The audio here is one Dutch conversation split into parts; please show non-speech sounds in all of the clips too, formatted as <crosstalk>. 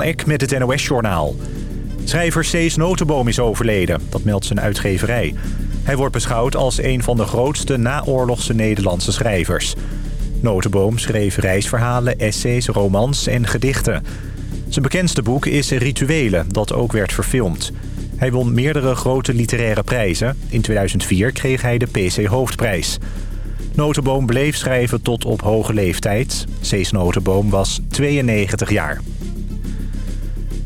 van met het NOS-journaal. Schrijver Cees Notenboom is overleden, dat meldt zijn uitgeverij. Hij wordt beschouwd als een van de grootste naoorlogse Nederlandse schrijvers. Notenboom schreef reisverhalen, essays, romans en gedichten. Zijn bekendste boek is Rituelen, dat ook werd verfilmd. Hij won meerdere grote literaire prijzen. In 2004 kreeg hij de PC Hoofdprijs. Notenboom bleef schrijven tot op hoge leeftijd. Cees Notenboom was 92 jaar.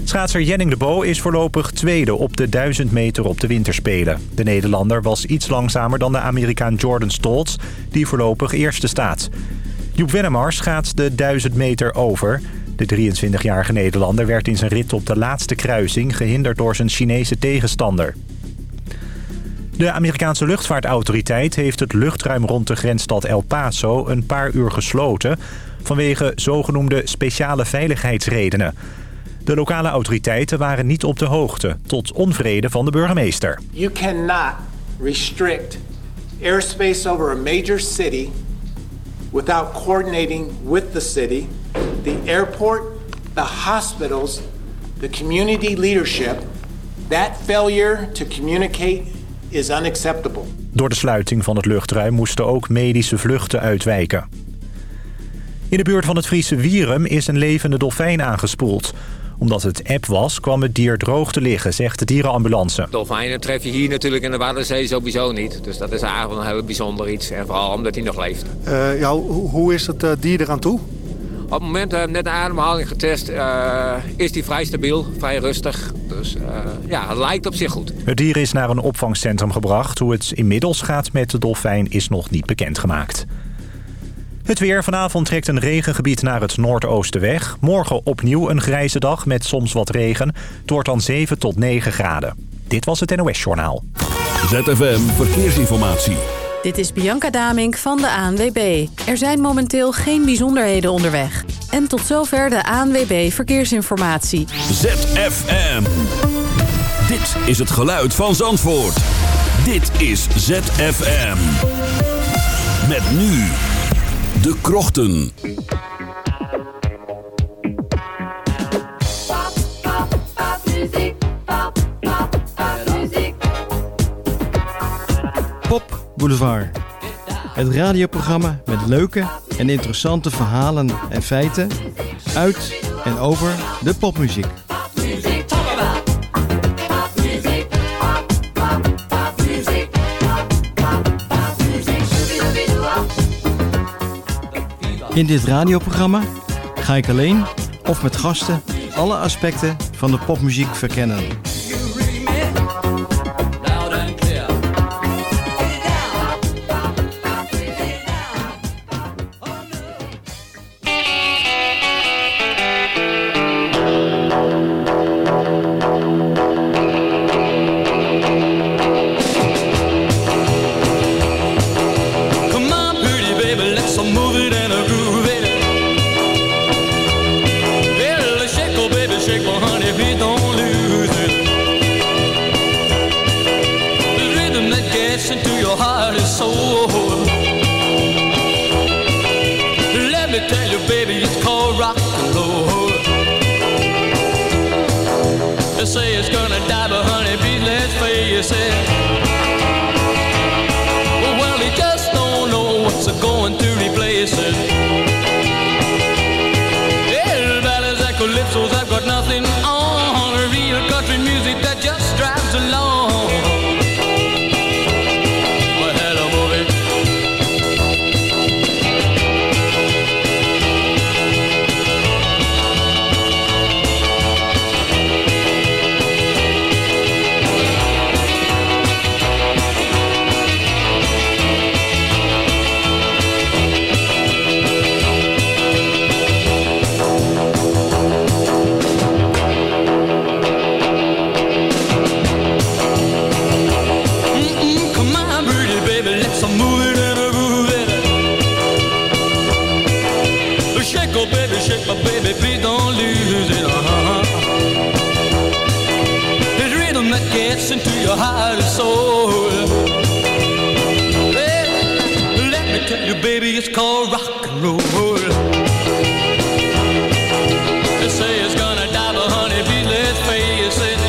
Schaatser Jenning de Bo is voorlopig tweede op de 1000 meter op de winterspelen. De Nederlander was iets langzamer dan de Amerikaan Jordan Stoltz, die voorlopig eerste staat. Joep Wennemars gaat de 1000 meter over. De 23-jarige Nederlander werd in zijn rit op de laatste kruising gehinderd door zijn Chinese tegenstander. De Amerikaanse luchtvaartautoriteit heeft het luchtruim rond de grensstad El Paso een paar uur gesloten vanwege zogenoemde speciale veiligheidsredenen. De lokale autoriteiten waren niet op de hoogte, tot onvrede van de burgemeester. You cannot restrict airspace over a major city without coordinating with the city, the airport, the hospitals, the community leadership. That failure to communicate is unacceptable. Door de sluiting van het luchtruim moesten ook medische vluchten uitwijken. In de buurt van het Friese Wierum is een levende dolfijn aangespoeld omdat het app was, kwam het dier droog te liggen, zegt de dierenambulance. Dolfijnen tref je hier natuurlijk in de Waddenzee sowieso niet. Dus dat is eigenlijk een heel bijzonder iets. En vooral omdat hij nog leeft. Uh, ja, hoe is het uh, dier eraan toe? Op het moment, uh, net de ademhaling getest, is hij vrij stabiel, vrij rustig. Dus ja, het lijkt op zich goed. Het dier is naar een opvangcentrum gebracht. Hoe het inmiddels gaat met de dolfijn is nog niet bekendgemaakt. Het weer. Vanavond trekt een regengebied naar het noordoosten weg. Morgen opnieuw een grijze dag met soms wat regen. Het wordt dan 7 tot 9 graden. Dit was het NOS Journaal. ZFM Verkeersinformatie. Dit is Bianca Damink van de ANWB. Er zijn momenteel geen bijzonderheden onderweg. En tot zover de ANWB Verkeersinformatie. ZFM. Dit is het geluid van Zandvoort. Dit is ZFM. Met nu... De Krochten. Pop Boulevard. Het radioprogramma met leuke en interessante verhalen en feiten uit en over de popmuziek. In dit radioprogramma ga ik alleen of met gasten alle aspecten van de popmuziek verkennen. They say it's gonna die, but honey, please let's face it. Well, he just don't know what's going to replace it. your heart and soul. Well, let me tell you, baby, it's called rock and roll. They say it's gonna die, but honey, be let's face it.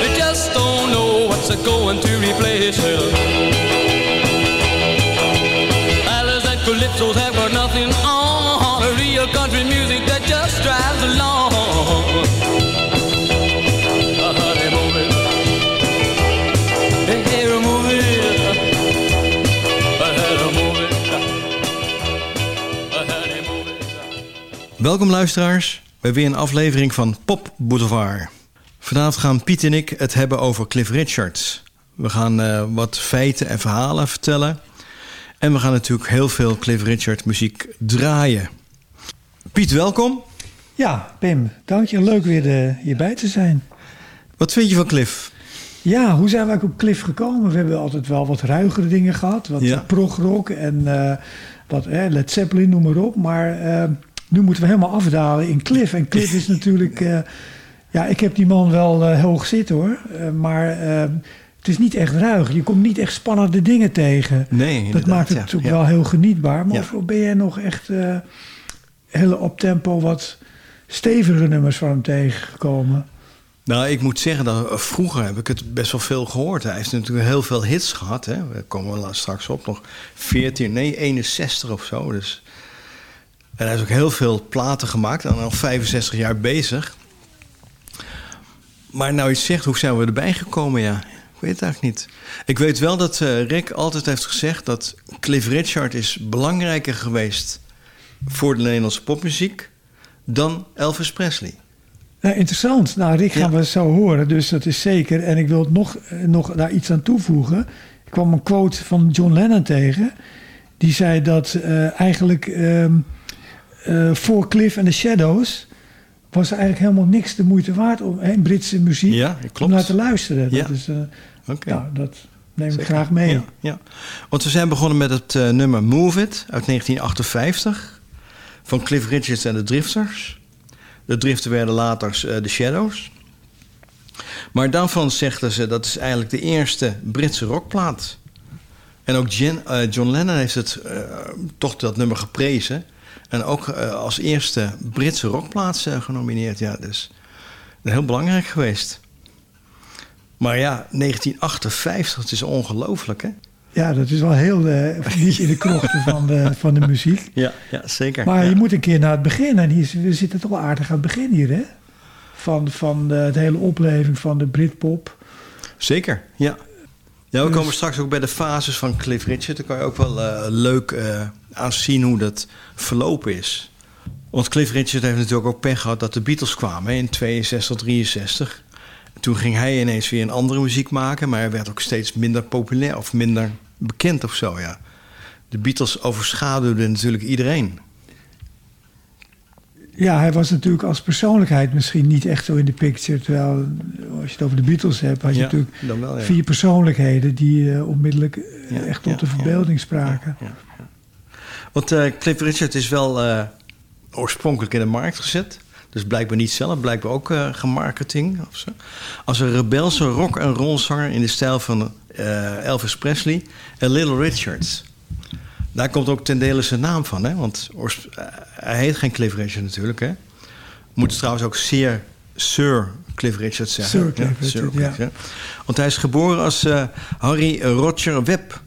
They just don't know what's going to replace it. Alice and calypso have got nothing on a real country Welkom luisteraars bij weer een aflevering van Pop Boulevard. Vanavond gaan Piet en ik het hebben over Cliff Richards. We gaan eh, wat feiten en verhalen vertellen. En we gaan natuurlijk heel veel Cliff Richard muziek draaien. Piet, welkom. Ja, Pim, dank je. Leuk weer de, hierbij te zijn. Wat vind je van Cliff? Ja, hoe zijn we eigenlijk op Cliff gekomen? We hebben altijd wel wat ruigere dingen gehad. Wat Ja. progrock en eh, wat eh, Led Zeppelin, noem maar op. Maar eh, nu moeten we helemaal afdalen in Cliff. En Cliff is natuurlijk... eh, ja, ik heb die man wel eh, hoog zitten hoor. Eh, maar eh, het is niet echt ruig. Je komt niet echt spannende dingen tegen. Nee, Dat maakt het ja. natuurlijk Ja. wel heel genietbaar. Maar Ja. of ben jij nog echt hele op tempo wat stevige nummers van hem tegengekomen? Nou, ik moet zeggen dat vroeger heb ik het best wel veel gehoord. Hij heeft natuurlijk heel veel hits gehad. Hè? We komen straks op, nog 14, nee, 61 of zo. Dus. En hij heeft ook heel veel platen gemaakt en al 65 jaar bezig. Maar nou iets zegt, hoe zijn we erbij gekomen? Ja, ik weet het eigenlijk niet. Ik weet wel dat eh, Rick altijd heeft gezegd dat Cliff Richard is belangrijker geweest voor de Nederlandse popmuziek dan Elvis Presley. Nou, interessant. Nou, Rick gaan Ja. we zo horen, dus dat is zeker. En ik wil nog, eh, nog daar iets aan toevoegen. Ik kwam een quote van John Lennon tegen. Die zei dat eh, eigenlijk ehm, eh, voor Cliff and the Shadows... was er eigenlijk helemaal niks de moeite waard om Britse muziek Ja, om naar te luisteren. Ja. Dat, is, ja, dat neem ik graag mee. Ja, ja. Want we zijn begonnen met het eh, nummer Move It uit 1958 van Cliff Richards en de Drifters. De Drifters werden later eh, de Shadows. Maar daarvan zegden ze dat is eigenlijk de eerste Britse rockplaat. En ook Jen- John Lennon heeft het toch dat nummer geprezen. En ook eh, als eerste Britse rockplaat eh, genomineerd. Ja, dus heel belangrijk geweest. Maar ja, 1958, het is ongelooflijk, hè? Ja, dat is wel heel <laughs> diep in de krochten van de, van de muziek. Ja, ja zeker. Maar ja. je moet een keer naar het begin. En hier, we zitten toch wel aardig aan het begin hier, hè? Van, van de, de hele opleving van de Britpop. Zeker, ja. Ja, we Dus- komen straks ook bij de fases van Cliff Richard. Daar kan je ook wel leuk aan zien hoe dat verlopen is. Want Cliff Richard heeft natuurlijk ook pech gehad dat de Beatles kwamen in 62, 63. Toen ging hij ineens weer een andere muziek maken, maar hij werd ook steeds minder populair of minder bekend of zo, ja. De Beatles overschaduwden natuurlijk iedereen. Ja, hij was natuurlijk als persoonlijkheid misschien niet echt zo in de picture. Terwijl, als je het over de Beatles hebt, had je Ja, natuurlijk dan wel, ja. vier persoonlijkheden die eh, onmiddellijk eh, Ja, echt tot de verbeelding spraken. Ja, ja. Want eh, Cliff Richard is wel eh, oorspronkelijk in de markt gezet. Dus blijkbaar niet zelf, blijkbaar ook eh gemarketing of zo. Als een rebelse rock- en rollzanger in de stijl van Elvis Presley en Little Richards. Daar komt ook ten dele zijn naam van, hè? want hij heet geen Cliff Richard natuurlijk. Hè? Moet trouwens ook zeer Sir Cliff Richard zeggen. Sir Cliff Sir Richard, Cliff, ja. Want hij is geboren als Harry Roger Webb.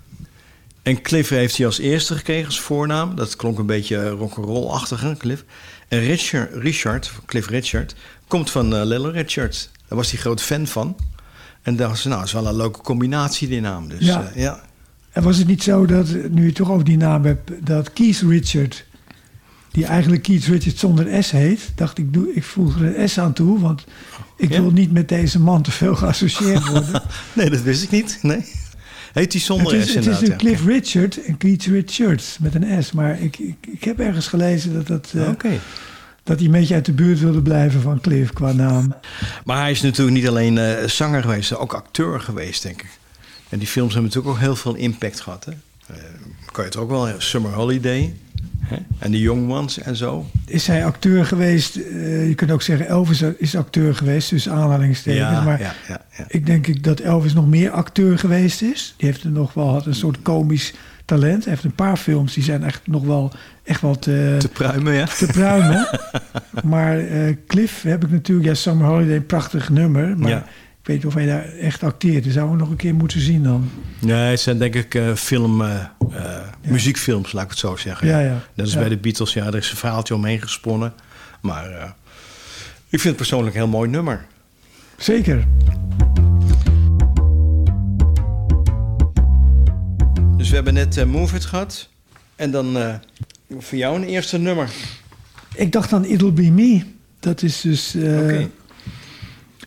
En Cliff heeft hij als eerste gekregen als voornaam. Dat klonk een beetje eh, rock'n'roll-achtig, Cliff. En Richard, Richard, Cliff Richard, komt van eh, Little Richard. Daar was hij groot fan van. En dacht ze, nou, dat is wel een leuke combinatie, die naam. Dus Ja. ja, ja. En was het niet zo dat, nu je toch over die naam hebt, dat Keith Richard, die eigenlijk Keith Richard zonder S heet, dacht ik, doe, ik voeg er een S aan toe, want ik Ja? wil niet met deze man te veel geassocieerd worden. <laughs> Nee, dat wist ik niet. Nee. Heet hij zonder het is, S het is nu Cliff Richard en Keith Richards met een S, maar ik, ik, ik heb ergens gelezen dat, dat, eh, dat hij een beetje uit de buurt wilde blijven van Cliff qua naam. Maar hij is natuurlijk niet alleen eh, zanger geweest, ook acteur geweest, denk ik. En die films hebben natuurlijk ook heel veel impact gehad. Hè? Kan je het ook wel? Summer Holiday hè? en The Young Ones en zo. Is hij acteur geweest? eh, je kunt ook zeggen Elvis is acteur geweest, dus aanhalingstekens. maar ja, ja, ja. Ik denk ik dat Elvis nog meer acteur geweest is. Die heeft er nog wel had een soort komisch talent. Hij heeft een paar films die zijn echt nog wel echt wel te, Te pruimen, ja. te pruimen. <laughs> maar eh, Cliff heb ik natuurlijk, ja, Summer Holiday, een prachtig nummer. Maar Ja. Ik weet niet of hij daar echt acteert. Dat zouden we nog een keer moeten zien dan. Nee, het zijn denk ik eh, film, eh, eh, muziekfilms, laat ik het zo zeggen. Ja, ja. Als Ja. bij de Beatles, ja, er is een verhaaltje omheen gesponnen. Maar ik vind het persoonlijk een heel mooi nummer. Zeker. Dus we hebben net Move It gehad. En dan voor jou een eerste nummer. Ik dacht aan It'll Be Me. Dat is dus...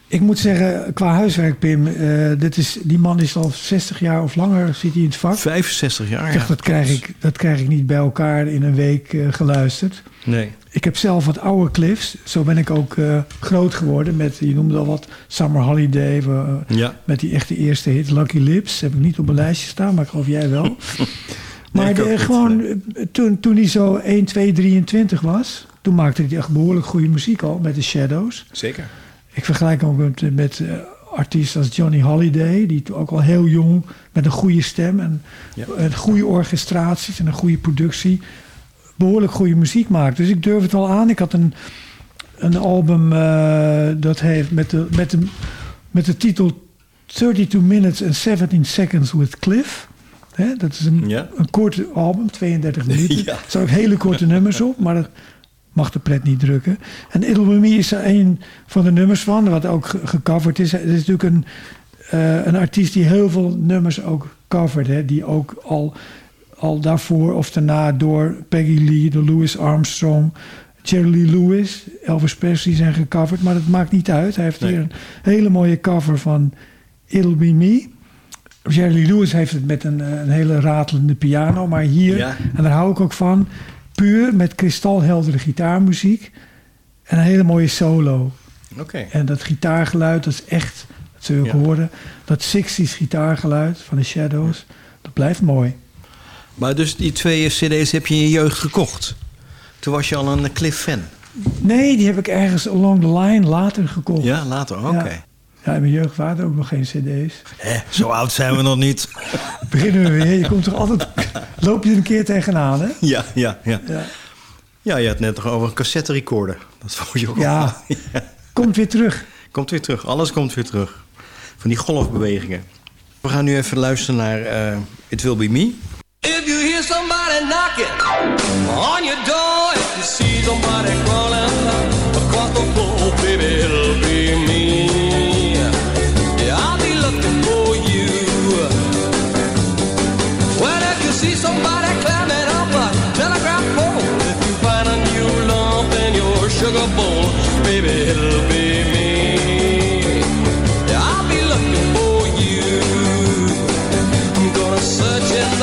Ik moet zeggen, qua huiswerk, Pim... eh, dit is, die man is al 60 jaar of langer zit hij in het vak. 65 jaar, ja. dat, krijg ik, dat krijg ik niet bij elkaar in een week eh, geluisterd. Nee. Ik heb zelf wat oude cliffs. Zo ben ik ook eh, groot geworden met, je noemde al wat, Summer Holiday. Ja. Met die echte eerste hit, Lucky Lips. Heb ik niet op mijn lijstje staan, maar ik geloof jij wel. <laughs> maar de- niet, gewoon, toen, toen hij zo 1, 2, 23 was... toen maakte hij echt behoorlijk goede muziek al met de Shadows. Zeker. Ik vergelijk hem ook met, met eh, artiesten als Johnny Holiday... die ook al heel jong met een goede stem... en Ja. en goede orchestraties en een goede productie... behoorlijk goede muziek maakt. Dus ik durf het wel aan. Ik had een, een album eh, dat heeft met de, met, de, met de titel 32 Minutes and 17 Seconds with Cliff... Hè, dat is een, Ja. een kort album, 32 minuten. <laughs> Ja. Er staan ook hele korte nummers op, maar dat mag de pret niet drukken. En It'll Be Me is er een van de nummers van, wat ook ge- gecoverd is. Het is natuurlijk een, eh, een artiest die heel veel nummers ook covert. Hè, die ook al, al daarvoor of daarna door Peggy Lee, door Louis Armstrong... Jerry Lewis, Elvis Presley zijn gecoverd. Maar dat maakt niet uit. Hij heeft Nee. hier een hele mooie cover van It'll Be Me... Jerry Lewis heeft het met een, eh, een hele ratelende piano. Maar hier, Ja. en daar hou ik ook van... puur met kristalheldere gitaarmuziek... en een hele mooie solo. Oké. En dat gitaargeluid, dat is echt... dat zul je ook Ja. horen. Dat 60s gitaargeluid van de Shadows... dat blijft mooi. Maar dus die twee cd's heb je in je jeugd gekocht. Toen was je al een Cliff fan. Nee, die heb ik ergens along the line later gekocht. Ja, later. Oké. Ja. Ja, in mijn jeugd waren er ook nog geen cd's. Hè, zo oud zijn we nog niet. <laughs> Beginnen we weer. Je komt toch altijd... loop je er een keer tegenaan, hè? Ja, ja, ja. Ja. Ja, je had net nog over een cassette recorder. Dat vond je ook Ja. wel. <laughs> Komt weer terug. Komt weer terug. Alles komt weer terug. Van die golfbewegingen. We gaan nu even luisteren naar eh, It Will Be Me. If you hear somebody knocking on your door, if you see somebody crawling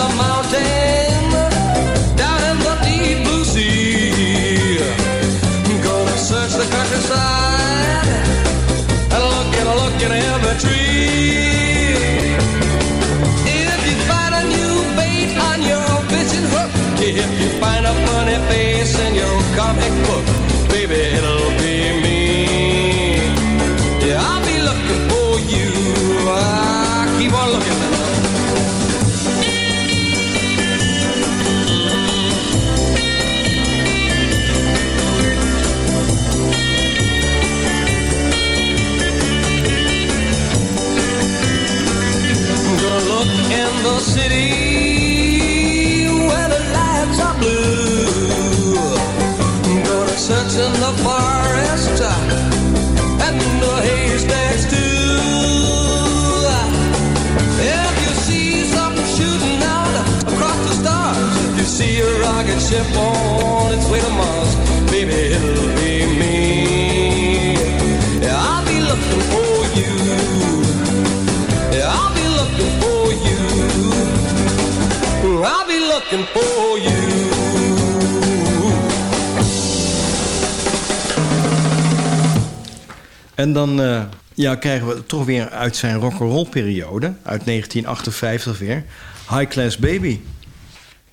the mountain, ship on its way to Mars, baby, it'll be me. Yeah, I'll be looking for you. Yeah, I'll be looking for you. I'll be looking for you. En dan eh, ja, krijgen we toch weer uit zijn rock'n'roll periode, uit 1958 weer, High Class Baby.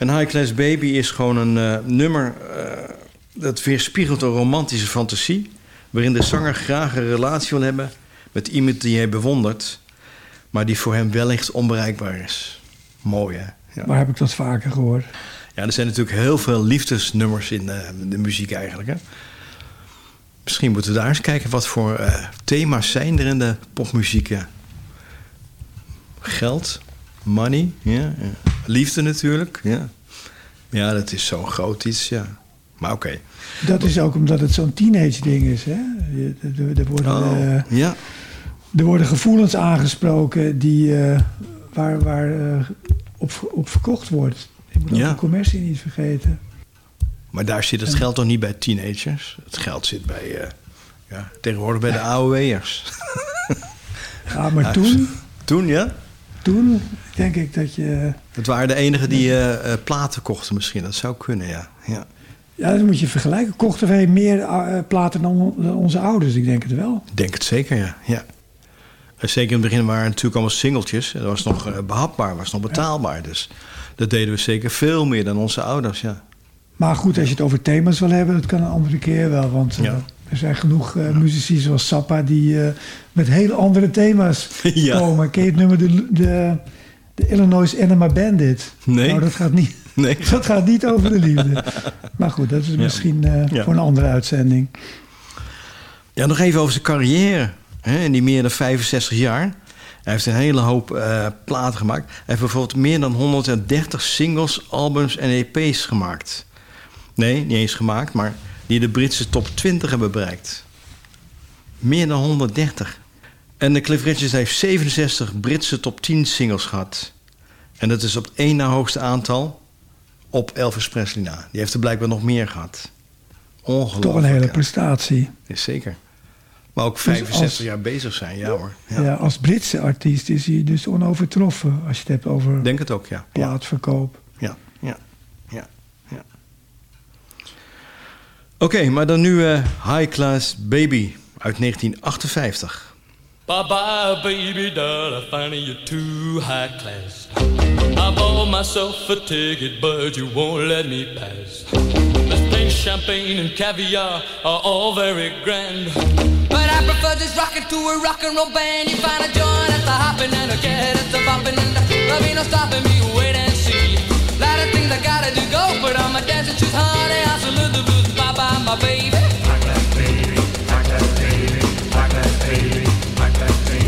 En High Class Baby is gewoon een eh, nummer eh, dat weerspiegelt een romantische fantasie, waarin de zanger graag een relatie wil hebben met iemand die hij bewondert, maar die voor hem wellicht onbereikbaar is. Mooi hè? Ja. Waar heb ik dat vaker gehoord? Ja, er zijn natuurlijk heel veel liefdesnummers in de, de muziek eigenlijk. Hè? Misschien moeten we daar eens kijken wat voor eh, thema's zijn er in de popmuziek. Geld, money, ja, ja. Liefde natuurlijk. Ja. ja, dat is zo'n groot iets, ja. Maar oké. Dat is ook omdat het zo'n teenage ding is. Hè? Je- Er, worden, Oh, eh, ja. er worden gevoelens aangesproken die, eh, waar, waar eh, op, op verkocht wordt. Je moet ook Ja. de commercie niet vergeten. Maar daar zit het geld toch niet bij teenagers? Het geld zit bij, eh, ja, tegenwoordig bij de <laughs> AOW'ers. Ja, maar toen, <laughs> Toen, ja? Toen denk ik dat je... Het waren de enigen die eh, eh, platen kochten misschien. Dat zou kunnen, ja. ja. Ja, dat moet je vergelijken. Kochten wij meer eh, platen dan on- dan onze ouders? Ik denk het wel. Ik denk het zeker, ja. ja. Zeker in het begin waren het natuurlijk allemaal singeltjes. Dat was nog eh, behapbaar, was nog betaalbaar. Dus dat deden we zeker veel meer dan onze ouders, ja. Maar goed, als je het over thema's wil hebben, dat kan een andere keer wel. Want eh, Ja. er zijn genoeg eh, muzici zoals Sappa die eh, met hele andere thema's <laughs> Ja. komen. Ken je het nummer de, de, de Illinois Enema Bandit? Nee. Nou, dat gaat niet, <laughs> Nee. <laughs> dat gaat niet over de liefde. Maar goed, dat is misschien Ja. voor een andere uitzending. Ja, nog even over zijn carrière. Hè, in die meer dan 65 jaar. Hij heeft een hele hoop eh, platen gemaakt. Hij heeft bijvoorbeeld meer dan 130 singles, albums en EP's gemaakt. Nee, niet eens gemaakt, maar die de Britse top 20 hebben bereikt. Meer dan 130. En de Cliff Richards heeft 67 Britse top 10 singles gehad. En dat is op het één na hoogste aantal op Elvis Presley na. Die heeft er blijkbaar nog meer gehad. Ongelooflijk. Toch een hele prestatie. Is zeker. Maar ook Dus 65 als- jaar bezig zijn, ja hoor. Ja. als Britse artiest is hij dus onovertroffen. Als je het hebt over denk het ook, ja. Plaatverkoop. ja. ja, ja. Oké, maar dan nu eh, High Class Baby uit 1958. Bye bye, baby doll, I find you too high class. I bought myself a ticket, but you won't let me pass. Pink champagne and caviar are all very grand. But I prefer just rocking to a rock and roll band. You find a joint at the hopping and a cat at the bopping and there'll be no stopping me. Wait and see. Lot of things I gotta do go, but I'm a dancing shoes, honey. I salute the blues. Bye bye, my baby.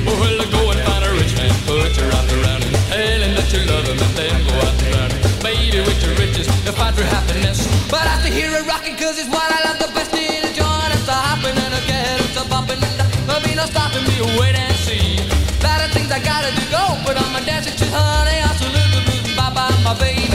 Oh, well, go and find a rich man, put your arms around him, tell him that you love him, and then go out and drown him. Baby, with your riches, you'll find true happiness. But I to hear it rocking, cause it's what I love the best in a joint. It's the hopping and a cat, it's a bopping and there'll be no stopping me. Wait and see. Of things I gotta do go, but I'm a dancing shoes, honey. I salute the blues. Bye bye, my baby.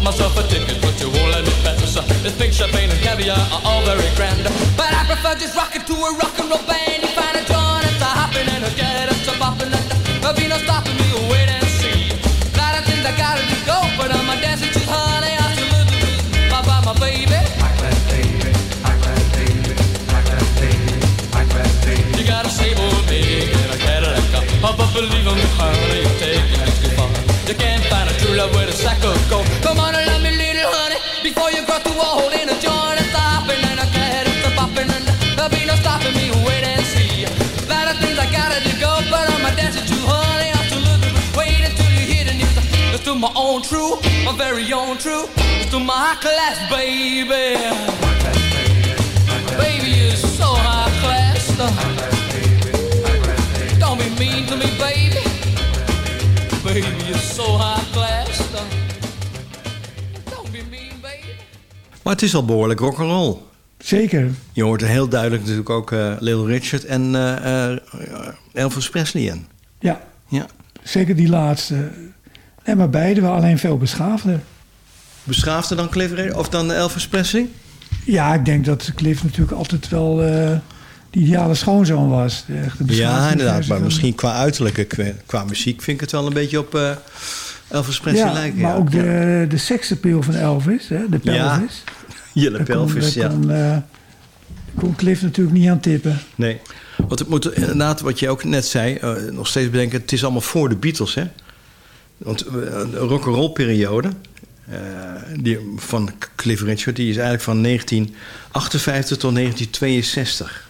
Bought myself a ticket, but you won't let me pass. This pink champagne and caviar are all very grand. But I prefer just rocking to a rock and roll band. You find a joint, it's a hopping and a get, it's a bopping and there'll be no stopping me. Wait and see. Lot of things I gotta do go, but I'm a dancing shoes, honey. I still live the blues. Bye bye, my baby. You got a stable big and a Cadillac. Oh, but believe me, honey, you take it too far. You can't find a true love with a sack my own true, my very own true. It's to my class, baby. Baby, you're so high class. Don't be mean to me, baby. Baby, you're so high Maar het is al behoorlijk rock'n'roll. Zeker. Je hoort er heel duidelijk natuurlijk ook eh Little Richard en eh, eh, Elvis Presley in. Ja, Ja. zeker die laatste. Nee, maar beide wel alleen veel beschaafder. Beschaafder dan Cliff Richard of dan Elvis Presley? Ja, ik denk dat Cliff natuurlijk altijd wel de ideale schoonzoon was. De echte Ja, inderdaad. Maar misschien qua uiterlijke, qua, qua muziek vind ik het wel een beetje op eh, Elvis Presley ja, lijken. maar ja. ook de, de seksappeal van Elvis, hè, de Ja, pelvis. Jelle Pelvis, ja. kon, eh, kon Cliff natuurlijk niet aan tippen. Nee. Want het moet inderdaad, wat je ook net zei, eh, nog steeds bedenken, het is allemaal voor de Beatles, hè? Want eh, de rock'n'roll periode eh, die, van Cliff Richard, die is eigenlijk van 1958 tot 1962.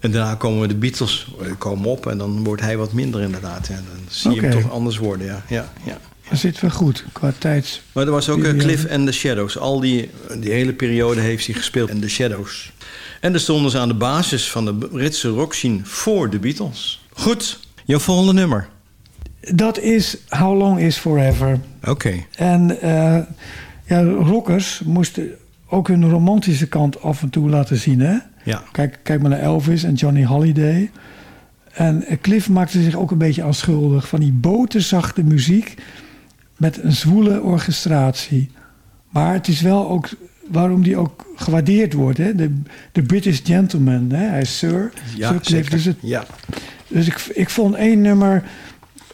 En daarna komen de Beatles eh, komen op en dan wordt hij wat minder inderdaad. Ja. Dan zie je hem toch anders worden, ja. ja, ja. Dan zitten we goed qua tijds. Maar er was ook eh, Periode. Cliff and the Shadows. Al die, die hele periode heeft hij gespeeld in The Shadows. En daar stonden ze aan de basis van de Britse rockscene voor de Beatles. Goed, jouw volgende nummer. Dat is How Long Is Forever. Oké. En eh, ja, rockers moesten ook hun romantische kant af en toe laten zien. Hè? Ja. Kijk, kijk maar naar Elvis en Johnny Holiday. En eh, Cliff maakte zich ook een beetje aan schuldig van die boterzachte muziek met een zwoele orchestratie. Maar het is wel ook waarom die ook gewaardeerd wordt. Hè? De, de British gentleman, hè? hij is Sir. Ja, Sir zeker. Dus, het, Ja. dus ik, ik vond één nummer,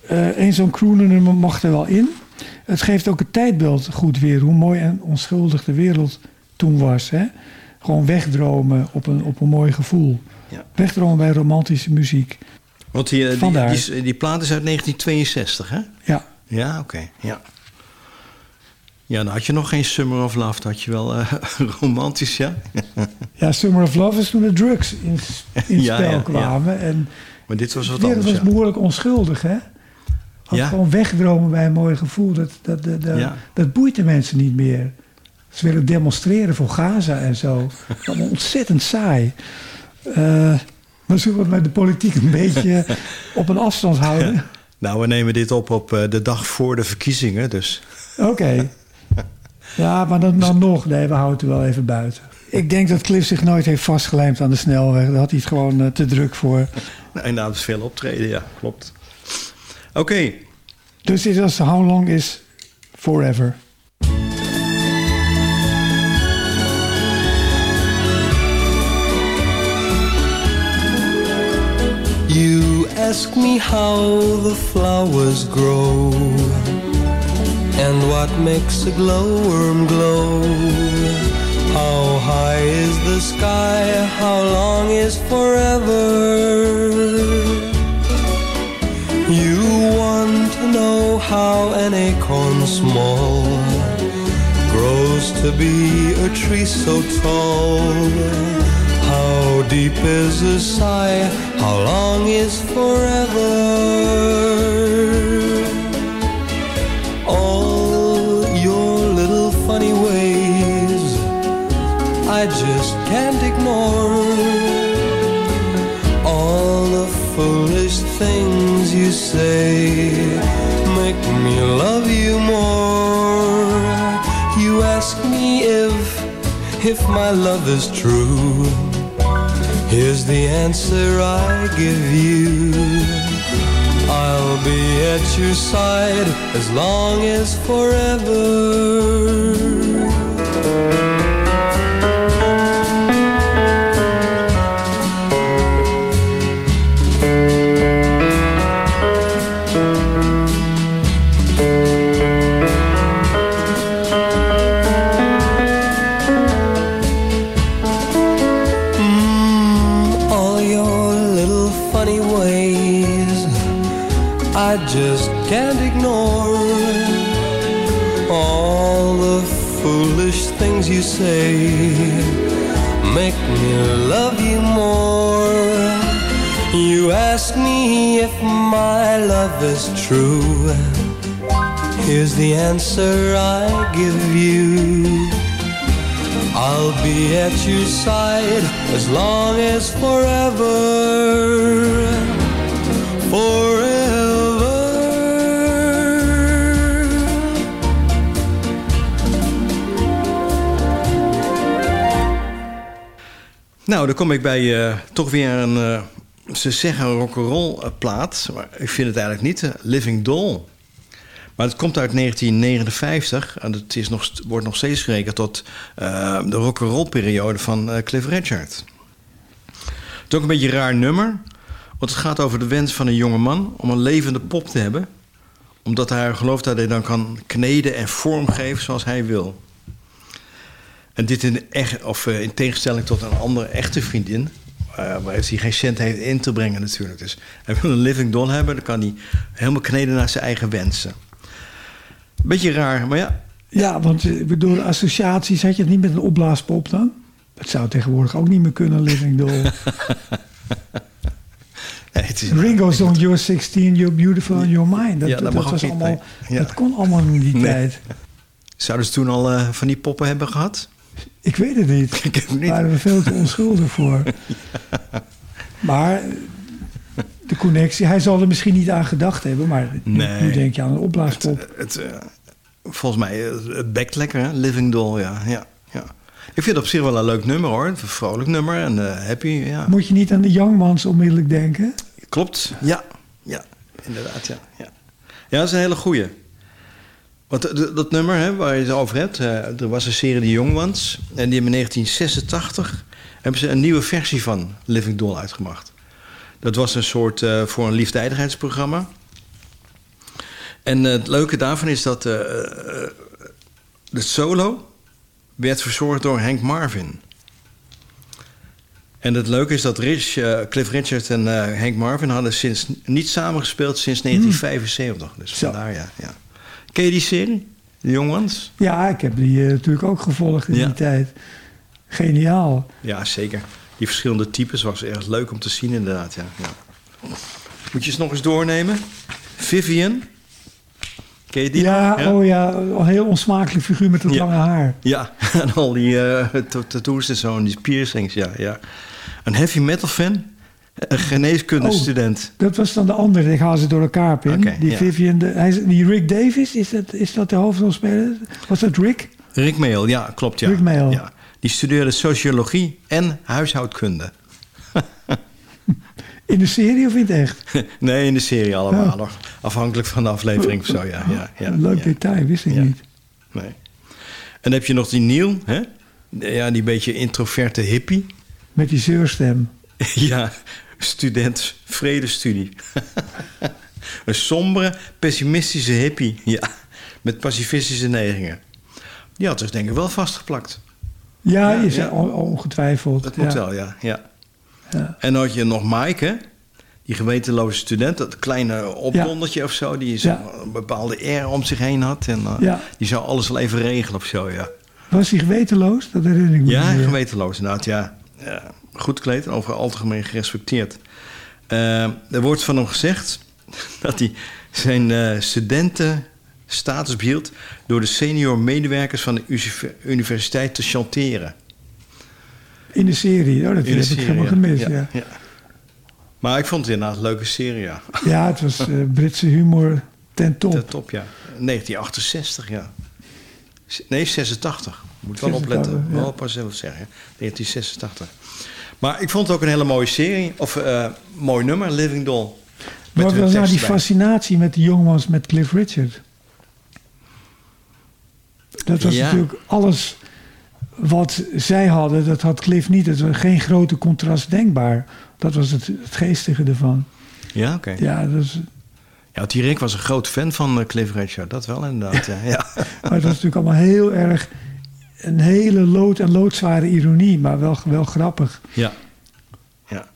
eh één zo'n crooner nummer mag er wel in. Het geeft ook het tijdbeeld goed weer, hoe mooi en onschuldig de wereld toen was. Hè? Gewoon wegdromen op een, op een mooi gevoel. Ja. Wegdromen bij romantische muziek. Want die, eh, die, die, die plaat is uit 1962, hè? Ja. Ja, oké. Ja. Ja, dan had je nog geen Summer of Love. Dan had je wel eh, <laughs> romantisch, ja? <laughs> ja, Summer of Love is toen de drugs in, in Ja, spel ja, ja. kwamen. En Maar dit was wat anders, was ja. behoorlijk onschuldig, hè? Had Ja. Gewoon wegdromen bij een mooi gevoel. Dat, dat, dat, dat, Ja. dat boeit de mensen niet meer. Ze willen demonstreren voor Gaza en zo. <laughs> Allemaal ontzettend saai. Eh, maar zullen we met de politiek een beetje op een afstand houden? Nou, we nemen dit op op eh, de dag voor de verkiezingen, dus... Oké. <laughs> Ja, maar dan, dan nog. Nee, we houden het er wel even buiten. Ik denk dat Cliff zich nooit heeft vastgelijmd aan de snelweg. Daar had hij het gewoon eh, te druk voor. Nou, inderdaad, veel optreden, ja, klopt. Oké, Dus dit was How Long Is Forever. You ask me how the flowers grow and what makes a glowworm glow. How high is the sky? How long is forever? You want to know how an acorn small grows to be a tree so tall. How deep is the sigh? How long is forever? All your little funny ways I just can't ignore. All the foolish things you say make me love you more. You ask me if if my love is true. Here's the answer I give you. I'll be at your side as long as forever. True. Here's the answer I give you. I'll be at your side as long as forever. Forever. nou, dan kom ik bij eh, toch weer een... eh, ze zeggen rock'n'roll eh, plaat, maar ik vind het eigenlijk niet. eh, Living Doll. Maar het komt uit 1959 en het is nog, wordt nog steeds gerekend tot eh, de rock'n'roll periode van Cliff Richard. Het is ook een beetje een raar nummer, want het gaat over de wens van een jonge man om een levende pop te hebben, omdat hij gelooft dat hij dan kan kneden en vormgeven zoals hij wil. En dit echt, of, in tegenstelling tot een andere echte vriendin, eh, waar hij geen cent heeft in te brengen natuurlijk. Dus hij wil een living doll hebben, dan kan hij helemaal kneden naar zijn eigen wensen. Beetje raar, maar ja. Ja, want eh, ik bedoel, associaties had je het niet met een opblaaspop dan? Dat zou tegenwoordig ook niet meer kunnen, Living Doll. <laughs> Nee, het is Ringo's on You're 16, You're Beautiful in Your Mind. Dat, Ja, dat was niet, allemaal, nee. Ja. dat kon allemaal in die Nee. tijd. Zouden ze toen al eh, van die poppen hebben gehad? Ik weet het niet. Ik niet. Daar waren we veel te onschuldig voor. <laughs> Maar de connectie, hij zal er misschien niet aan gedacht hebben, maar nu- Nee. nu denk je aan een opblaaspop. Het, eh, volgens mij, eh, het bekt lekker, hè? Living Doll, ja. ja, ja. Ik vind het op zich wel een leuk nummer, hoor. Een vrolijk nummer en eh, happy, ja. Moet je niet aan de Youngmans onmiddellijk denken? Klopt, ja. Ja, inderdaad, ja. Ja, ja dat is een hele goeie. Want eh, dat nummer hè, waar je het over hebt... eh, er was een serie Die Young Ones... en die hebben in 1986 hebben ze een nieuwe versie van Living Doll uitgebracht. Dat was een soort eh, voor een liefdadigheidsprogramma. En het leuke daarvan is dat eh, de solo werd verzorgd door Hank Marvin. En het leuke is dat Rich, Cliff Richard en Hank Marvin hadden sinds, niet samengespeeld sinds 1975. Dus Zo. vandaar, ja, ja. Ken je die serie? De Young Ones? Ja, ik heb die eh, natuurlijk ook gevolgd in Ja. die tijd. Geniaal. Ja, zeker. Die verschillende types was erg leuk om te zien inderdaad, ja. ja. Moet je eens nog eens doornemen? Vivian? Ken je die ja, oh ja, een heel onsmakelijk figuur met dat Ja. lange haar. Ja, <laughs> en al die ta- tattoos en zo en die piercings, ja, ja. Een heavy metal fan, een geneeskundestudent. Dat was dan de andere, ik haal ze door elkaar. Oké, die ja. Vivian, de, hij, is- die Rick Davis, is dat, is dat de hoofdrolspeler? Was dat Rick? Rick Mail, ja, klopt, ja. Rick Mail. Ja. Die studeerde sociologie en huishoudkunde. In de serie of in het echt? <laughs> nee, in de serie allemaal Ja. nog. Afhankelijk van de aflevering of zo, ja. ja, ja Een leuk ja. detail, wist ik Ja. niet. Nee. En dan heb je nog die Neil, hè? Ja, die beetje introverte hippie. Met die zeurstem. <laughs> ja, student vredestudie. <laughs> een sombere, pessimistische hippie, ja. Met pacifistische neigingen. Die had zich denk ik wel vastgeplakt. Ja, Ja, is ja. on- ongetwijfeld. Dat ja. moet wel, ja. ja. Ja. En dan had je nog Mike, hè? Die gewetenloze student, dat kleine opdondertje of zo... die zo Ja. een bepaalde air om zich heen had. En eh, Ja. die zou alles wel even regelen of zo, ja. Was hij gewetenloos? Dat herinner ik me Ja, gewetenloos inderdaad, ja. ja. Goed gekleed en over algemeen gerespecteerd. Eh, er wordt van hem gezegd <laughs> dat hij zijn eh studentenstatus behield... door de senior medewerkers van de universiteit te chanteren. In de serie, oh, dat heb ik helemaal gemist. Ja, Ja, ja. Maar ik vond het inderdaad een leuke serie, ja. <laughs> ja. het was eh, Britse humor ten top. Ten top, ja. 1968, ja. Nee, 86. Moet wel 86, opletten. ja. Wel pas even zeggen. 1986. Maar ik vond het ook een hele mooie serie. Of eh mooi nummer, Living Doll. Met Wat was nou die fascinatie met de jongens met Cliff Richard? Dat was Ja. natuurlijk alles wat zij hadden, dat had Cliff niet. Het was geen grote contrast denkbaar. Dat was het, het geestige ervan. Ja, oké. Ja, is, Ja, want die Rick was een groot fan van eh, Cliff Richard. Dat wel inderdaad, <laughs> ja. ja. maar het was natuurlijk allemaal heel erg... een hele lood- en loodzware ironie, maar wel, wel grappig. ja. ja.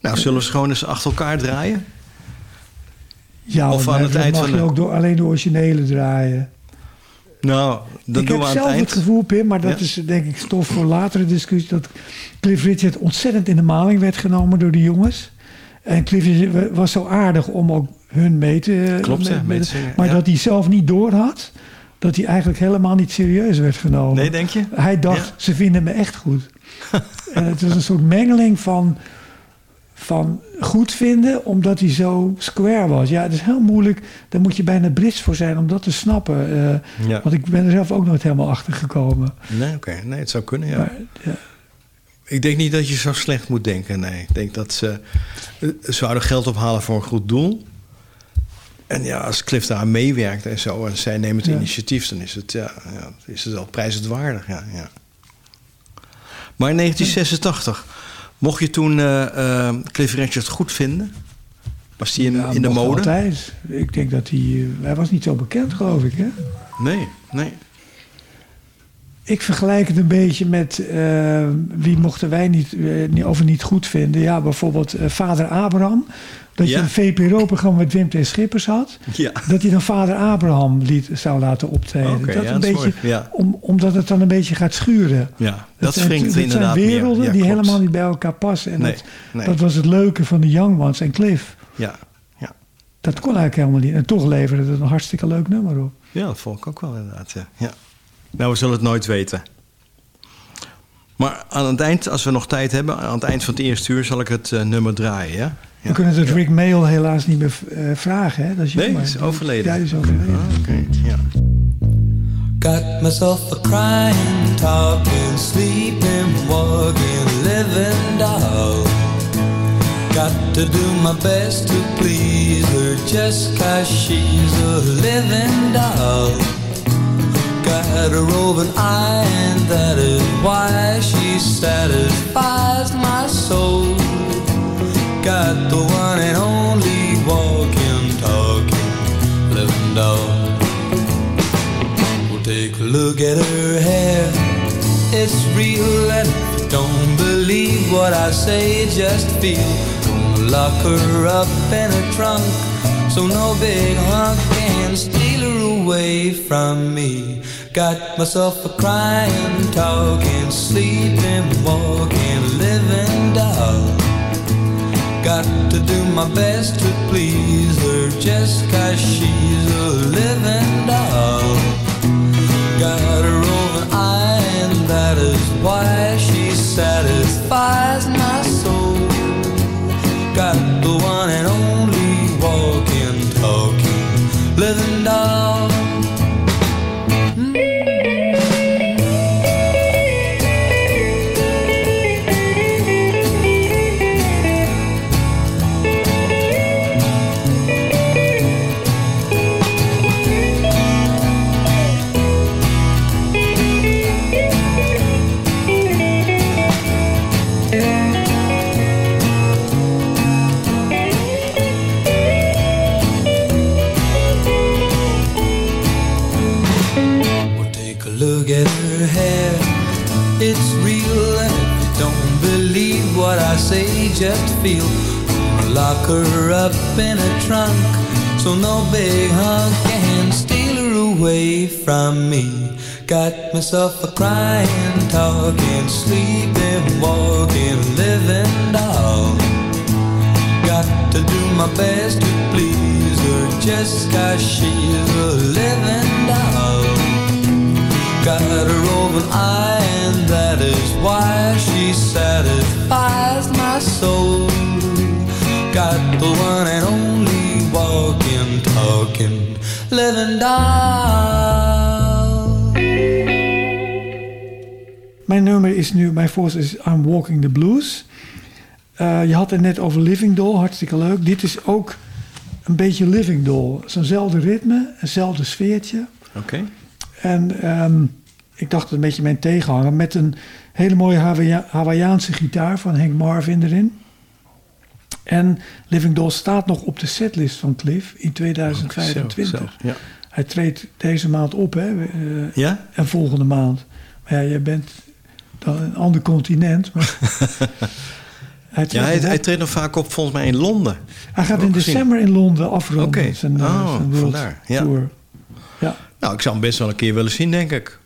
Nou, zullen we ze gewoon eens achter elkaar draaien? Ja, Of maar aan het eind mag van je de- ook door, alleen de originele draaien. Nou, dan ik doen heb we aan zelf het het, eind. gevoel, Pim, maar dat Ja. is denk ik stof voor latere discussie... dat Cliff Richard ontzettend in de maling werd genomen door de jongens. En Cliff Richard was zo aardig om ook hun mee te... Klopt, ja, met- mee te met- zingen, Maar ja. dat hij zelf niet door had... dat hij eigenlijk helemaal niet serieus werd genomen. Nee, denk je? Hij dacht, Ja. ze vinden me echt goed. <laughs> en het was een soort mengeling van, van goed vinden, omdat hij zo square was. Ja, het is heel moeilijk. Daar moet je bijna Brits voor zijn om dat te snappen. Eh, Ja. Want ik ben er zelf ook nooit helemaal achter gekomen. Nee, oké. Nee, het zou kunnen, ja. Maar, ja. Ik denk niet dat je zo slecht moet denken, nee. Ik denk dat ze eh, zouden geld ophalen voor een goed doel. En ja, als Cliff daar meewerkt en zo... en zij nemen het Ja. initiatief... dan is het, ja, ja, is het wel prijzenswaardig, ja, ja. Maar in 1986... mocht je toen eh, eh, Cliff Richard goed vinden? Was die in, Ja, in de mode? Altijd. Ik denk dat hij... eh, hij was niet zo bekend, geloof ik, hè? Nee, nee. Ik vergelijk het een beetje met eh, wie mochten wij niet, niet- over niet goed vinden. Ja, bijvoorbeeld eh, Vader Abraham. Dat Ja. je een VPRO-programma met Wim T. Schippers had. Ja. Dat hij dan Vader Abraham liet, zou laten optreden. Dat ja, een dat beetje, ja. om, omdat het dan een beetje gaat schuren. Ja, dat wringt dat inderdaad zijn werelden meer. Die klopt. helemaal niet bij elkaar passen. En Nee, dat, nee. dat was het leuke van de Young Ones en Cliff. Ja, ja. Dat kon eigenlijk helemaal niet. En toch leverde het een hartstikke leuk nummer op. ja, dat vond ik ook wel inderdaad. Ja. Nou, we zullen het nooit weten. Maar aan het eind, als we nog tijd hebben, aan het eind van het eerste uur zal ik het eh, nummer draaien. Ja? We kunnen het Rick Mail helaas niet meer eh, vragen. Hè? Dat is Nee, is overleden. Ja, is overleden. Ah, Oké, ja. Got myself a crying, talking, sleeping, walking, living doll. Got to do my best to please her just cause she's a living doll. Got a roving eye and that is why she satisfies my soul. Got the one and only walking, talking, living doll. Well, take a look at her hair. It's real, and if you don't believe what I say, just feel. Gonna lock her up in a trunk, so no big hunk can steal her away from me. Got myself a crying, talking, sleeping, walking, living doll. Got to do my best to please her just cause she's a living doll. Got a roving eye and that is why she satisfies my soul. Got the one and only living doll. Feel. Lock her up in a trunk, so no big hunk can steal her away from me. Got myself a crying, talking, sleeping, walking, living doll. Got to do my best to please her just cause she's a living doll. Got a roving eye and that is why she satisfies my soul. Got the one and only walking, talking, living doll. Mijn nummer is nu, mijn voorstel is I'm Walking the Blues. Eh, je had het net over Living Doll, hartstikke leuk. Dit is ook een beetje Living Doll. Zo'nzelfde ritme, eenzelfde sfeertje. Oké. En ehm, ik dacht een beetje mijn tegenhanger met een hele mooie Hawaïa- Hawaïaanse gitaar van Hank Marvin erin. En Living Doll staat nog op de setlist van Cliff in 2025. Zo, zo, ja. Hij treedt deze maand op, hè? eh, Ja? En volgende maand. Maar ja, je bent dan een ander continent. Maar <laughs> hij, treedt Ja, hij, treedt nog vaak op volgens mij in Londen. Hij gaat in december in Londen afronden. Oké. Zijn, eh, Oh, zijn world vandaar, ja. tour. Ja. Nou, ik zou hem best wel een keer willen zien, denk ik.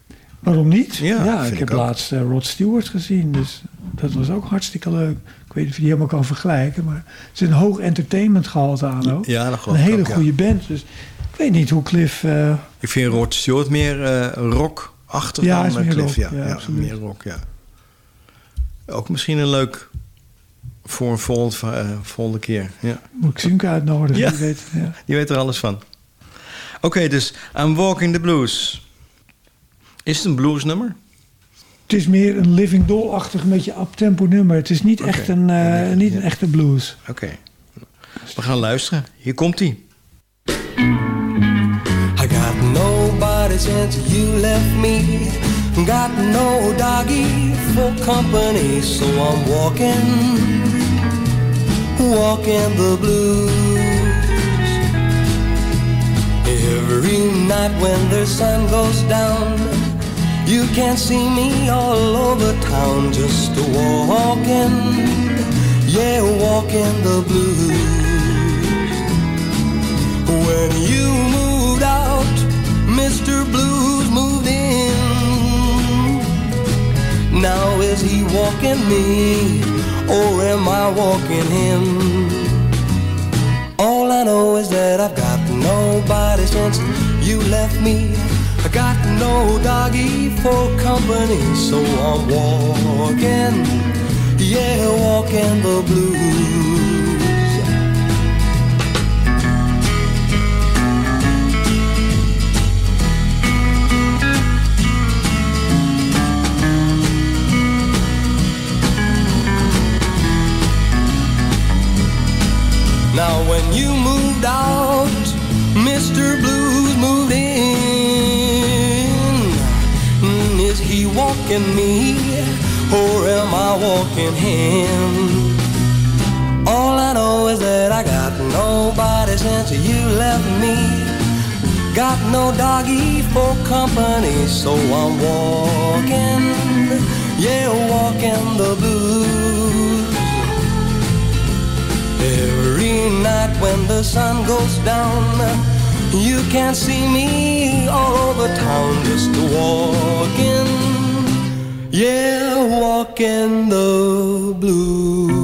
Waarom niet? Ja, ik heb ik laatst eh, Rod Stewart gezien. Dus dat was ook hartstikke leuk. Ik weet niet of je die helemaal kan vergelijken. Maar er zit een hoog entertainment gehalte aan ook. Ja, dat Een hele ook, ja. goede band. Dus ik weet niet hoe Cliff... eh, Ik vind Rod Stewart meer eh rock-achtig Ja, dan is Cliff. rock, Ja, ja, meer rock, ja. Ook misschien een leuk voor een volgende, volgende keer. Ja. moet ik Sunke uitnodigen. Die weet, ja. <laughs> Die weet er alles van. Oké, dus I'm Walking the Blues. Is het een bluesnummer? Het is meer een Living Doll-achtig, een beetje uptempo nummer. Het is niet, Oké. echt, een, eh, niet een echte blues. Oké. We gaan luisteren. Hier komt hij. I got nobody since you left me. Got no doggy for company, so I'm walking, walking the blues. Every night when the sun goes down, You can't see me all over town just walking, yeah, walking the blues. When you moved out, Mr. Blues moved in. Now is he walking me, or am I walking him? All I know is that I've got nobody since you left me. Got no doggy for company, so I'm walking, yeah, walking the blues. Now when you moved out, Mr. Blues walking me or am I walking him? All I know is that I got nobody since you left me. Got no doggy for company, so I'm walking, yeah, walking the blues. Every night when the sun goes down, you can see me all over town just walking, yeah, walking the blues.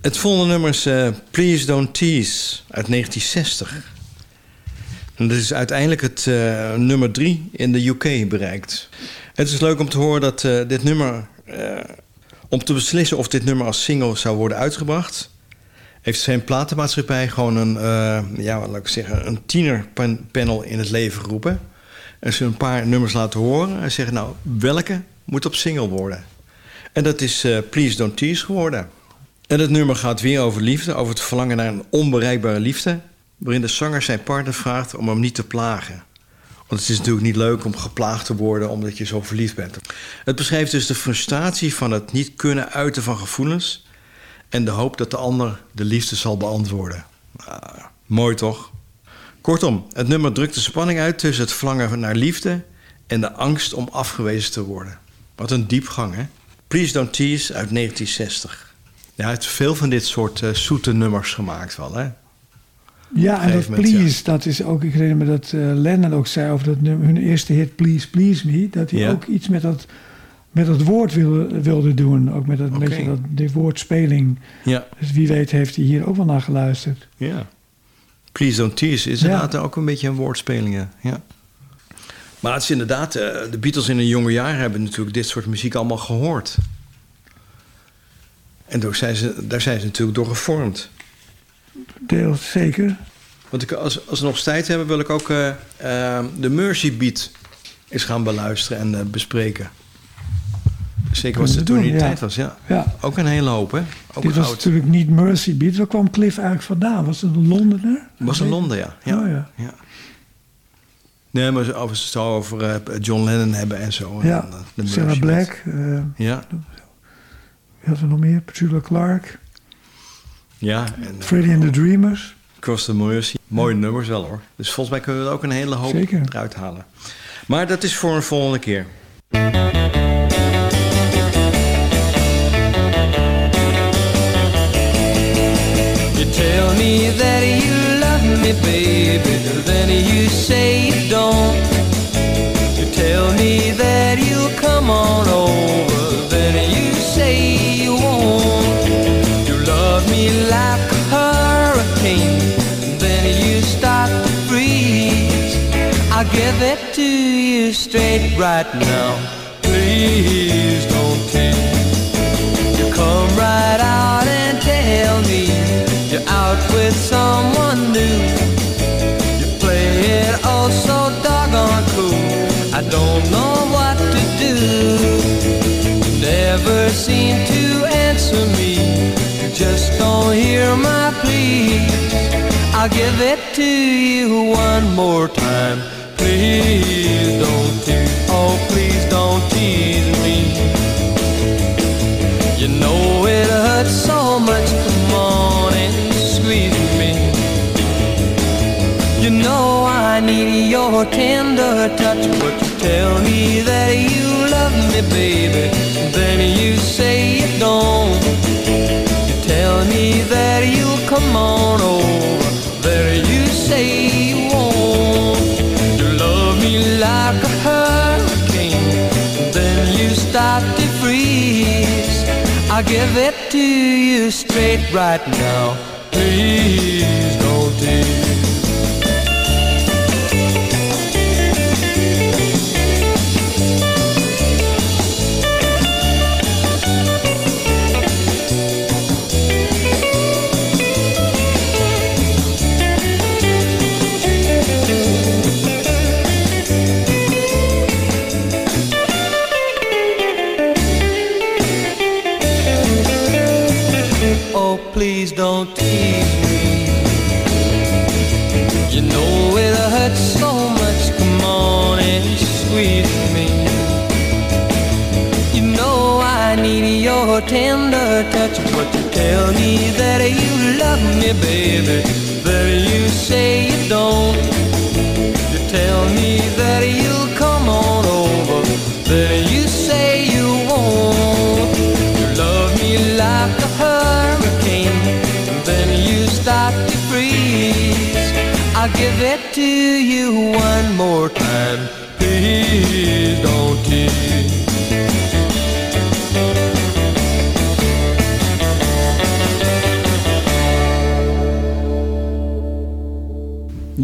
Het volgende nummer is eh, Please Don't Tease uit 1960. En dat is uiteindelijk het eh, nummer drie in de UK bereikt. Het is leuk om te horen dat eh, dit nummer... om te beslissen of dit nummer als single zou worden uitgebracht... heeft zijn platenmaatschappij gewoon een, eh, ja, laat ik zeggen, een tienerpanel in het leven geroepen. En ze een paar nummers laten horen en zeggen... nou, welke moet op single worden? En dat is eh, Please Don't Tease geworden. En het nummer gaat weer over liefde, over het verlangen naar een onbereikbare liefde... waarin de zanger zijn partner vraagt om hem niet te plagen. Want het is natuurlijk niet leuk om geplaagd te worden omdat je zo verliefd bent. Het beschrijft dus de frustratie van het niet kunnen uiten van gevoelens... en de hoop dat de ander de liefde zal beantwoorden. Ah, mooi toch? Kortom, het nummer drukt de spanning uit tussen het verlangen naar liefde... en de angst om afgewezen te worden. Wat een diepgang, hè? Please Don't Tease uit 1960. Ja, hij heeft veel van dit soort eh, zoete nummers gemaakt wel, hè? Ja, en dat moment, Please, dat is ook, ik herinner me dat eh, Lennon ook zei over dat nummer, hun eerste hit Please Please Me, dat hij Ja. ook iets met dat, met dat woord wilde, wilde doen. Ook met dat, Oké. beetje dat, die woordspeling. Ja. Dus wie weet heeft hij hier ook wel naar geluisterd. Ja. Please Don't Tease is Ja. inderdaad ook een beetje een woordspeling, ja. Maar het is inderdaad, eh, de Beatles in hun jonge jaren hebben natuurlijk dit soort muziek allemaal gehoord. En door zijn ze, daar zijn ze natuurlijk door gevormd. Deels zeker. Want ik, als, als we nog tijd hebben, wil ik ook eh, eh, de Mercy Beat eens gaan beluisteren en eh, bespreken. Zeker wat ze toen in doen, die ja. tijd was, ja. Ja. Ook een hele hoop, hè? Ook Dit was oud. natuurlijk niet Mercy Beat. Waar kwam Cliff eigenlijk vandaan? Was het een Londener? Was in Londen, ja. ja. Oh, ja. ja. Nee, maar ze het zo over eh, John Lennon hebben en zo. Ja, en, eh, de Sarah Black. Eh, Ja, wie hadden we nog meer? Petula Clark. ja. En, eh, Freddie and the Dreamers. Cross the Mercy. Mooie nummers wel hoor. Dus volgens mij kunnen we er ook een hele hoop Zeker. eruit halen. Maar dat is voor een volgende keer. Tell me that you love me, baby, then you say you don't. You tell me that you'll come on over, then you say you won't. You love me like a hurricane, then you start to freeze. I'll give it to you straight right now. Please don't tease. You come right out and tell me you're out with someone new. You play it oh so doggone cool. I don't know what to do. You never seem to answer me. You just don't hear my pleas. I'll give it to you one more time. Please don't tease. Oh, please don't tease me. You know it hurts so much. Come on and squeeze me. You know tender touch, but you tell me that you love me, baby. Then you say you don't. You tell me that you'll come on over. There you say you won't. You love me like a hurricane. Then you start to freeze. I give it to you straight right now. Please don't tease. That you love me, baby. That you say you don't. You tell me that you'll come on over. That you say you won't. You love me like a hurricane. Then you start to freeze. I'll give it to you one more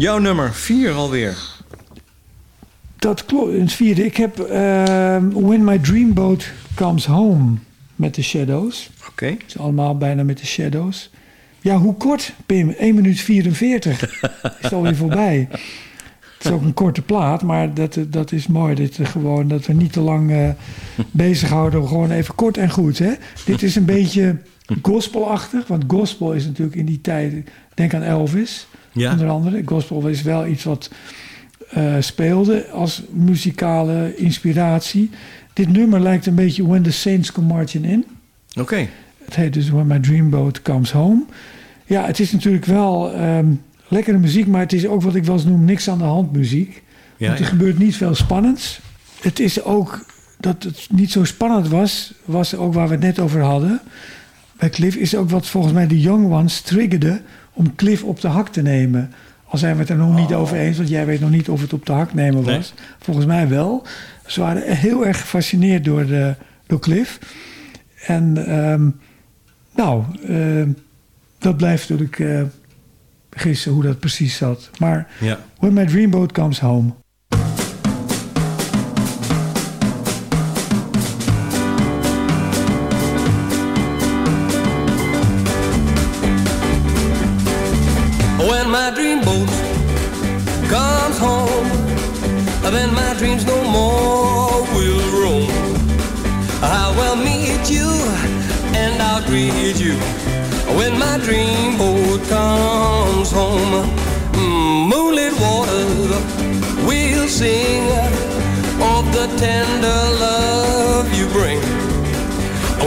Jouw nummer 4 alweer. Dat klopt, het vierde. Ik heb ehm, When My Dreamboat Comes Home met de Shadows. Oké. Het is allemaal bijna met de Shadows. Ja, hoe kort, Pim? 1 minuut 44 <laughs> is alweer voorbij. Het is ook een korte plaat, maar dat, dat is mooi. Dat, we gewoon, dat we niet te lang eh <laughs> bezighouden. Gewoon even kort en goed. Hè? Dit is een beetje gospelachtig. Want gospel is natuurlijk in die tijd... Denk aan Elvis, Ja. onder andere. Gospel is wel iets wat eh, speelde als muzikale inspiratie. Dit nummer lijkt een beetje When the Saints Come Marching In. Oké. Het heet dus When My Dreamboat Comes Home. Ja, het is natuurlijk wel ehm, lekkere muziek, maar het is ook wat ik wel eens noem niks aan de hand muziek. Ja, Want er ja. gebeurt niet veel spannends. Het is ook dat het niet zo spannend was, was ook waar we het net over hadden. Bij Cliff is ook wat volgens mij de Young Ones triggerde om Cliff op de hak te nemen. Al zijn we het er nog niet over eens, want jij weet nog niet of het op de hak nemen was. Nee. Volgens mij wel. Ze waren heel erg gefascineerd door, de, door Cliff. En ehm, nou, ehm, dat blijft natuurlijk eh, gissen hoe dat precies zat. Maar Ja. When My Dreamboat Comes Home. Sing of the tender love you bring.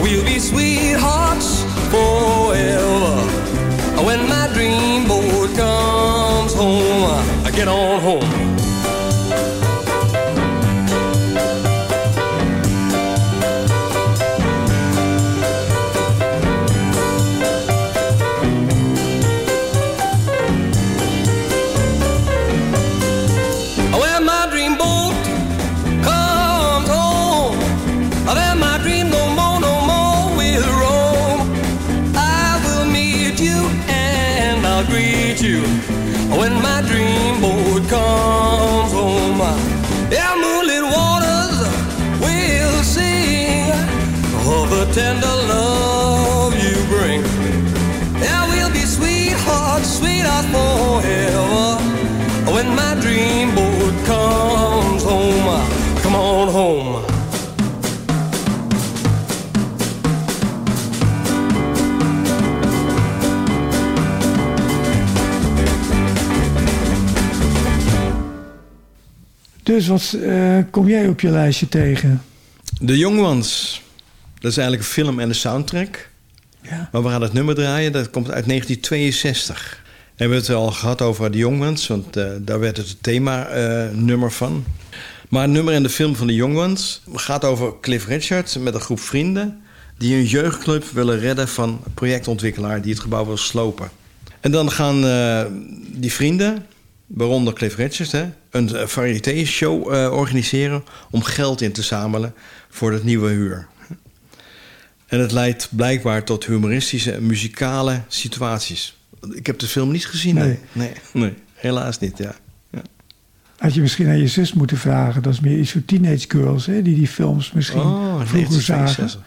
We'll be sweethearts forever when my dreamboat comes home. I get on home. Dus wat eh, kom jij op je lijstje tegen? The Young Ones. Dat is eigenlijk een film en de soundtrack. Ja. Maar we gaan het nummer draaien. Dat komt uit 1962. hebben we het al gehad over de Young Ones, want eh, daar werd het thema-nummer van. Maar het nummer in de film van de Young Ones gaat over Cliff Richard met een groep vrienden die een jeugdclub willen redden van een projectontwikkelaar die het gebouw wil slopen. En dan gaan eh, die vrienden, waaronder Cliff Richard, hè, een uh, variété-show eh, organiseren om geld in te zamelen voor het nieuwe huur. En het leidt blijkbaar tot humoristische en muzikale situaties. Ik heb de film niet gezien. Nee, Nee. nee, nee helaas niet. Ja. Had je misschien aan je zus moeten vragen. Dat is meer iets voor teenage girls, hè, die die films misschien Oh, vroeger zagen. 1962.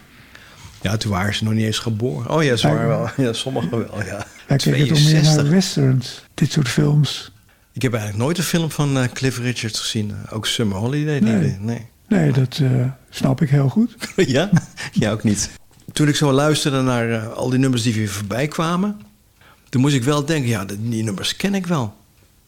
Ja, toen waren ze nog niet eens geboren. Oh ja, ze waren wel. Ja, sommigen wel, ja. Wij keken toch meer naar 62. westerns, dit soort films. Ik heb eigenlijk nooit een film van eh, Cliff Richard gezien. Eh, Ook Summer Holiday Nee. niet. Nee. Nee, dat eh, snap ik heel goed. <laughs> ja? Ja, ook niet. Toen ik zo luisterde naar al die nummers die weer voorbij kwamen... toen moest ik wel denken, ja, die nummers ken ik wel.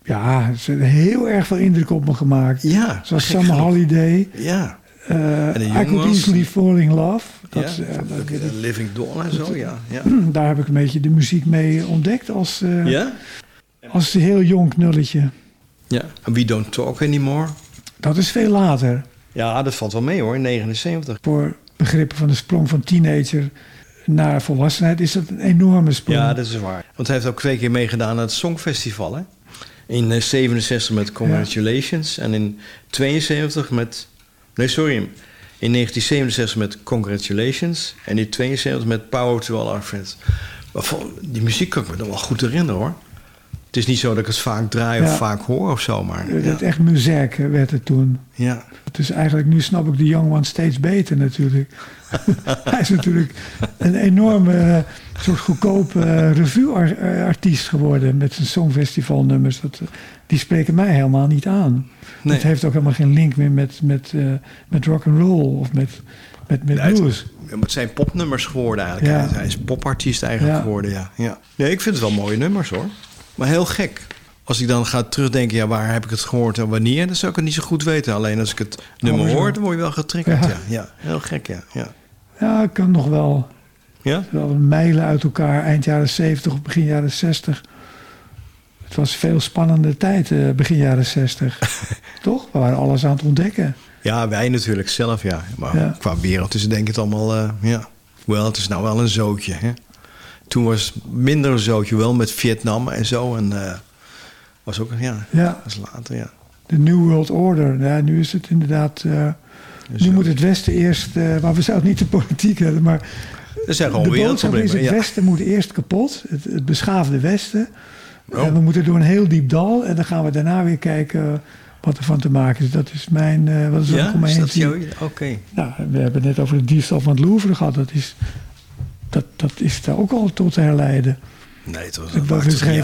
Ja, ze hebben heel erg veel indruk op me gemaakt. Ja, Zoals Summer genoeg. Holiday. Ja. En de I Could. Easily Fall in Love. Dat, ja, van dat Living Dawn en zo, ja. ja. <clears throat> Daar heb ik een beetje de muziek mee ontdekt als, Ja? Als heel jong knulletje. Ja. En We Don't Talk Anymore. Dat is veel later. Ja, dat valt wel mee hoor, in 79. Voor begrippen van de sprong van teenager naar volwassenheid is dat een enorme sprong. Ja, dat is waar. Want hij heeft ook twee keer meegedaan aan het Songfestival, hè? In eh, 67 met Congratulations en in 72 met... Nee, sorry. In 1967 met Congratulations en in 72 met Power to All Our Friends. Maar die muziek kan ik me nog wel goed herinneren, hoor. Het is niet zo dat ik het vaak draai of vaak hoor of zo, maar... Eh, Ja. Dat echt muziek werd het toen. ja. Dus eigenlijk nu snap ik de Young One steeds beter natuurlijk. <laughs> Hij is natuurlijk een enorme eh, soort goedkope uh, revue-artiest geworden met zijn songfestivalnummers. Dat, eh, die spreken mij helemaal niet aan. Nee. Het heeft ook helemaal geen link meer met, met, eh, met rock and roll of met, met, met het- blues. Het zijn popnummers geworden eigenlijk. Ja. Hij- is popartiest eigenlijk geworden, ja. ja. Nee, ik vind het wel mooie nummers hoor. Maar heel gek. Als ik dan ga terugdenken, ja, waar heb ik het gehoord en wanneer, dan zou ik het niet zo goed weten. Alleen als ik het nummer Oh, zo. hoor, dan word je wel getriggerd. Ja. Ja. Ja. heel gek, ja. ja. Ja, ik kan nog wel, Ja? wel mijlen uit elkaar. Eind jaren 70 of begin jaren 60. Het was een veel spannende tijd, eh, begin jaren 60. <laughs> Toch? We waren alles aan het ontdekken. Ja, wij natuurlijk zelf, ja. Maar Ja. qua wereld is het denk ik het allemaal, eh, ja. Wel, het is nou wel een zootje, hè. Toen was het minder zootje, wel met Vietnam en zo. En eh, was ook, ja, Ja. was later, ja. De New World Order. Ja, nu is het inderdaad. eh, nu moet het Westen eerst. eh, maar we zouden niet de politiek hebben. Maar Er zijn gewoon de boodschap wereldproblemen. is: het ja. Westen moet eerst kapot. Het, het beschaafde Westen. Oh. En we moeten door een heel diep dal. En dan gaan we daarna weer kijken wat er van te maken is. Dat is mijn. wat is Ja, is dat. Oké. Nou, we hebben het net over de diefstal van het Louvre gehad. Dat is, dat, dat is daar ook al tot te herleiden. Nee, het was, dat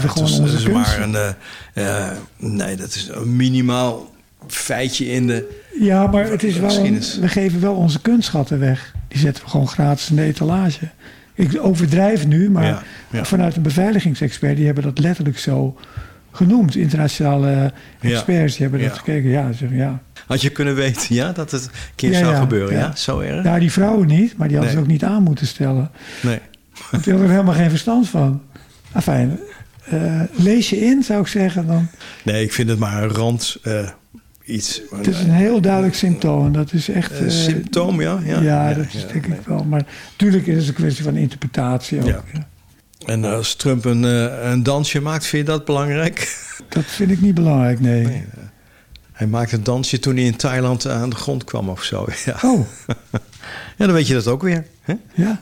uit. gewoon is- onze het is kunst. maar een... eh, nee, dat is een minimaal feitje in de... Ja, maar het is wel een- we geven wel onze kunstschatten weg. Die zetten we gewoon gratis in de etalage. Ik overdrijf nu, maar Ja, ja. vanuit een beveiligingsexpert... die hebben dat letterlijk zo genoemd. Internationale experts die hebben Ja. dat gekeken. Ja, ze zeggen, ja. Had je kunnen weten, ja, dat het een keer Ja, zou ja, gebeuren, ja? Zo erg? ja, die vrouwen niet, maar die hadden Nee. ze ook niet aan moeten stellen. Nee. Want die hadden er helemaal geen verstand van. Enfin, eh, lees je in, zou ik zeggen. Dan, Nee, ik vind het maar een rand eh, iets. het is een heel duidelijk symptoom. Dat is echt... Eh, symptoom, ja? Ja, Ja, dat is denk ik wel. Maar natuurlijk is het een kwestie van interpretatie ook. En als Trump een, een dansje maakt, vind je dat belangrijk? Dat vind ik niet belangrijk, nee. Hij maakte een dansje toen hij in Thailand aan de grond kwam of zo. <laughs> Ja, Oh, ja dan weet je dat ook weer. Hè? ja.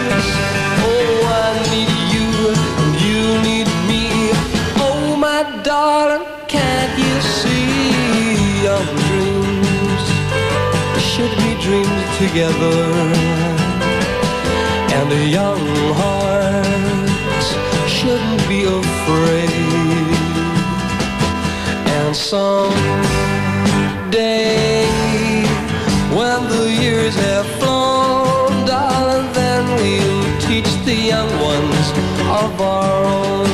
Dreamed together? And a young heart shouldn't be afraid. And someday, when the years have flown, darling, then we'll teach the young ones of our own.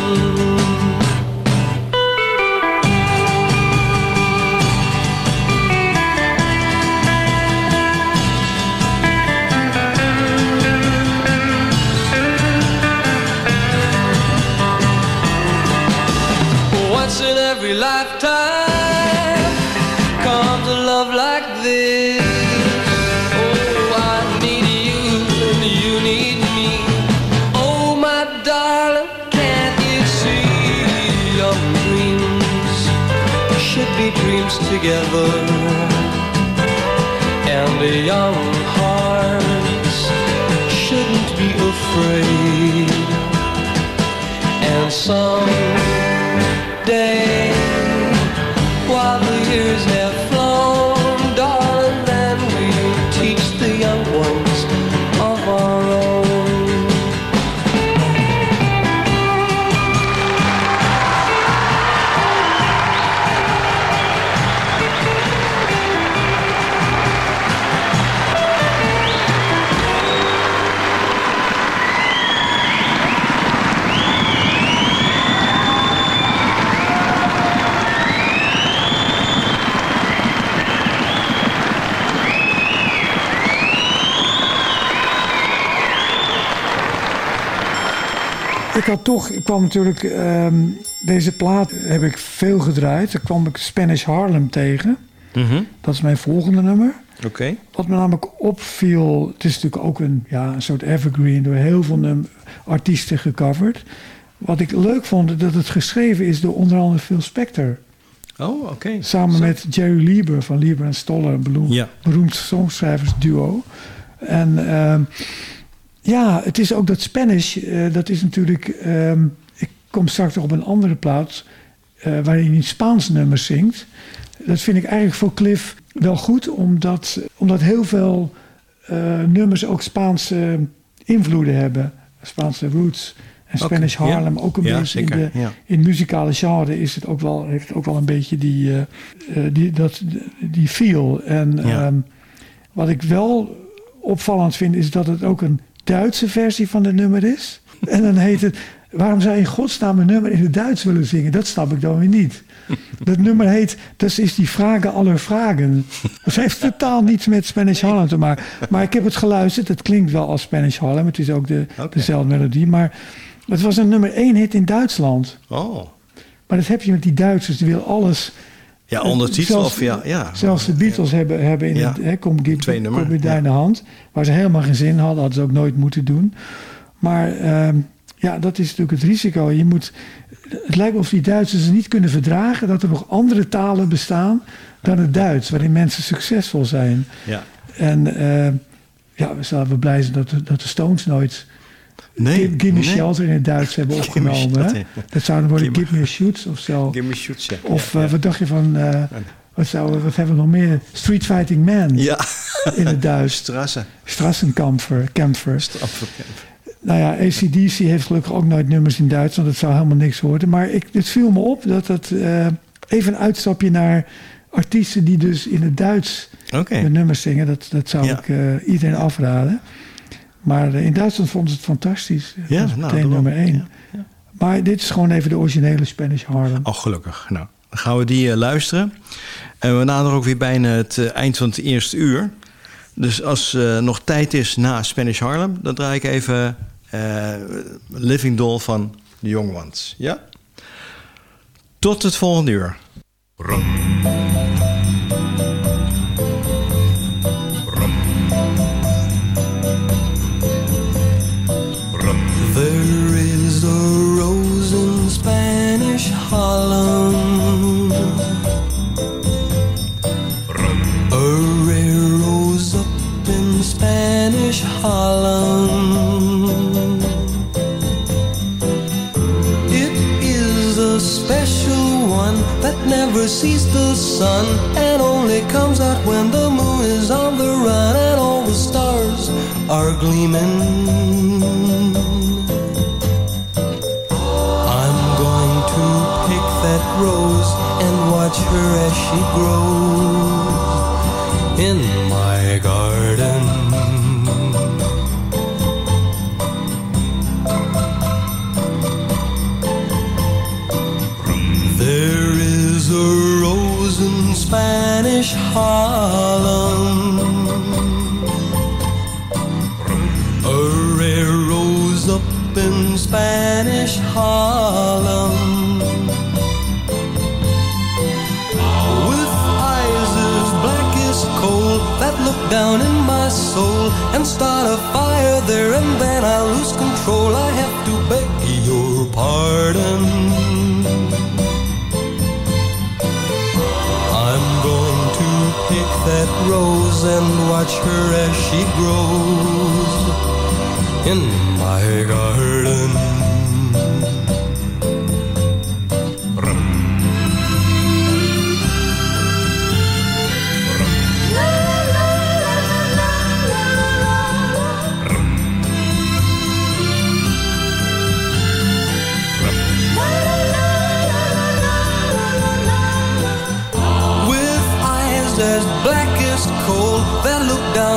Toch, ik kwam natuurlijk, ehm, deze plaat heb ik veel gedraaid. Daar kwam ik Spanish Harlem tegen. Mhm. Dat is mijn volgende nummer. Oké. Wat me namelijk opviel, het is natuurlijk ook een, ja, een soort evergreen door heel veel artiesten gecoverd. Wat ik leuk vond, dat het geschreven is door onder andere Phil Spector. Oh, oké. Samen Zo. met Jerry Lieber van Lieber en Stoller, een beroemd, Ja. beroemd songschrijversduo. En ehm, ja, het is ook dat Spanish, eh, dat is natuurlijk... ehm, ik kom straks nog op een andere plaats eh, waarin hij Spaans nummers zingt. Dat vind ik eigenlijk voor Cliff wel goed, omdat, omdat heel veel eh, nummers ook Spaanse invloeden hebben. Spaanse roots. En Spanish. Harlem ook een Ja, beetje in zeker, de, ja. in het muzikale genre is het ook wel, heeft het ook wel een beetje die, die, dat, die feel. En Ja. ehm, wat ik wel opvallend vind, is dat het ook een Duitse versie van de nummer is. En dan heet het, waarom zou je in godsnaam een nummer in het Duits willen zingen? Dat snap ik dan weer niet. Dat nummer heet, dat is die Vragen aller Vragen. Dat heeft totaal niets met Spanish Harlem te maken. Maar ik heb het geluisterd, het klinkt wel als Spanish Harlem. Het is ook de, dezelfde melodie, maar het was een nummer één hit in Duitsland. Oh. Maar dat heb je met die Duitsers, die willen alles... Ja, ondertitel zelfs- of ja. ja. Zelfs de Beatles hebben, hebben in Ja. het... Hè, kom, give, Twee kom ja. hand. Waar ze helemaal geen zin hadden. Hadden ze ook nooit moeten doen. Maar ehm, ja, dat is natuurlijk het risico. Je moet, het lijkt wel of die Duitsers het niet kunnen verdragen... dat er nog andere talen bestaan dan het Duits. Waarin mensen succesvol zijn. Ja. En ehm, ja, we zouden blij zijn dat, de- dat de Stones nooit... Nee, Me nee. Shelter in het Duits hebben opgenomen. hè? shelter. Dat zou dan worden Give me- Give Me a Shoot of zo. Give me shoots, ja. Of eh, wat dacht je van... eh, wat, zou, wat hebben we nog meer? Street Fighting Man. Ja. In het Duits. Strassen. Strassenkamper. Kamper. Strassenkamper. Nou ja, ACDC heeft gelukkig ook nooit nummers in Duits. Want dat zou helemaal niks worden. Maar ik, het viel me op dat het... eh, even een uitstapje naar artiesten die dus in het Duits Oké. de nummers zingen. Dat, dat zou Ja. ik iedereen afraden. Maar eh, in Duitsland vonden ze het fantastisch. Ja, dat is nou, meteen nummer één. Maar dit is gewoon even de originele Spanish Harlem. Oh, gelukkig. Nou, dan gaan we die eh, luisteren. En we naderen ook weer bijna het eh, eind van het eerste uur. Dus als er nog tijd is na Spanish Harlem... dan draai ik even eh, Living Doll van The Young Ones. Ja? Tot het volgende uur. Never sees the sun and only comes out when the moon is on the run and all the stars are gleaming. I'm going to pick that rose and watch her as she grows in Harlem. A rare rose up in Spanish Harlem. With eyes as black as coal that look down in my soul and start a and watch her as she grows in my garden.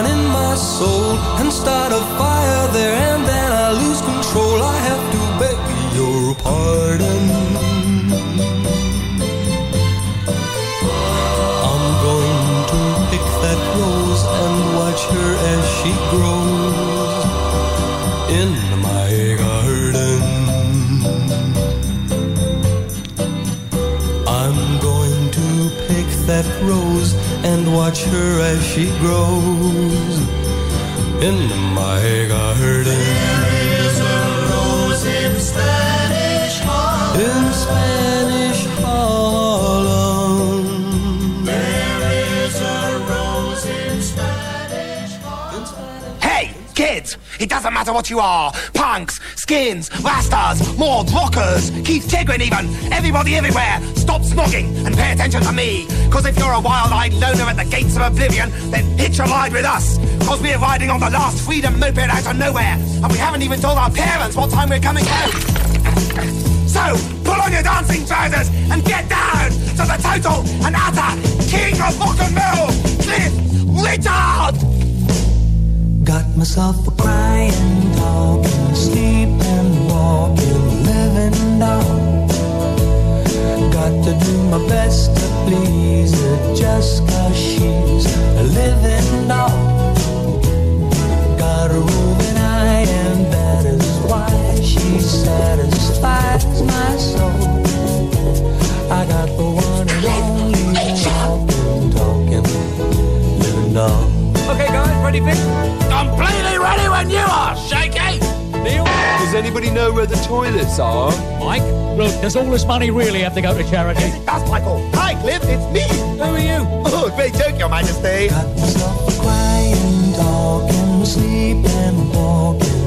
Down in my soul and start a fire there, and then I lose control. I have to beg your pardon. I'm going to pick that rose and watch her as she grows in my garden. I'm going to pick that rose and watch her as she grows in my garden. There is a rose in Spanish Harlem. In Spanish Harlem. There is a rose in Spanish Harlem. Hey, kids! It doesn't matter what you are. Punks, skins, rastas, mords, rockers, Keith Chegwin even. Everybody everywhere, stop snogging and pay attention to me. Cause if you're a wild-eyed loner at the gates of oblivion, then hitch a ride with us. Cause we're riding on the last freedom moped out of nowhere. And we haven't even told our parents what time we're coming home. So, pull on your dancing trousers and get down to the total and utter king of rock and roll, Cliff Richard! Got myself a crying, talking, sleeping, walking, living doll. Got to do my best to please her just cause she's a living doll. Got a roving eye and that is why she satisfies my soul. I got the one and only walking, talking, living doll. Okay, guys, ready, Vic? Completely ready when you are, Shaky! Neil? Does anybody know where the toilets are? Mike, look, does all this money really have to go to charity? Yes, it does, Michael. Hi, Cliff, it's me. Who are you? Oh, great joke, Your Majesty. Got myself a crying, talking, sleeping, walking,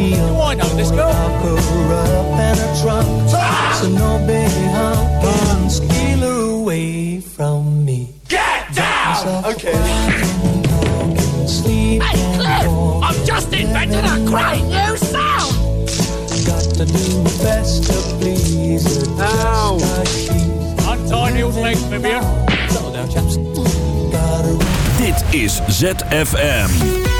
feel. Oh, I know this girl. Lock her up in a trunk. Ah! So no big hump can steal her away from me. Get down! Okay. Sleep Hey, Cliff! I've just invented a great new sound! Got to to do my best to please her. Ow. Just like she's Untie Neil's legs, maybe. Settle down, chaps. Dit is ZFM.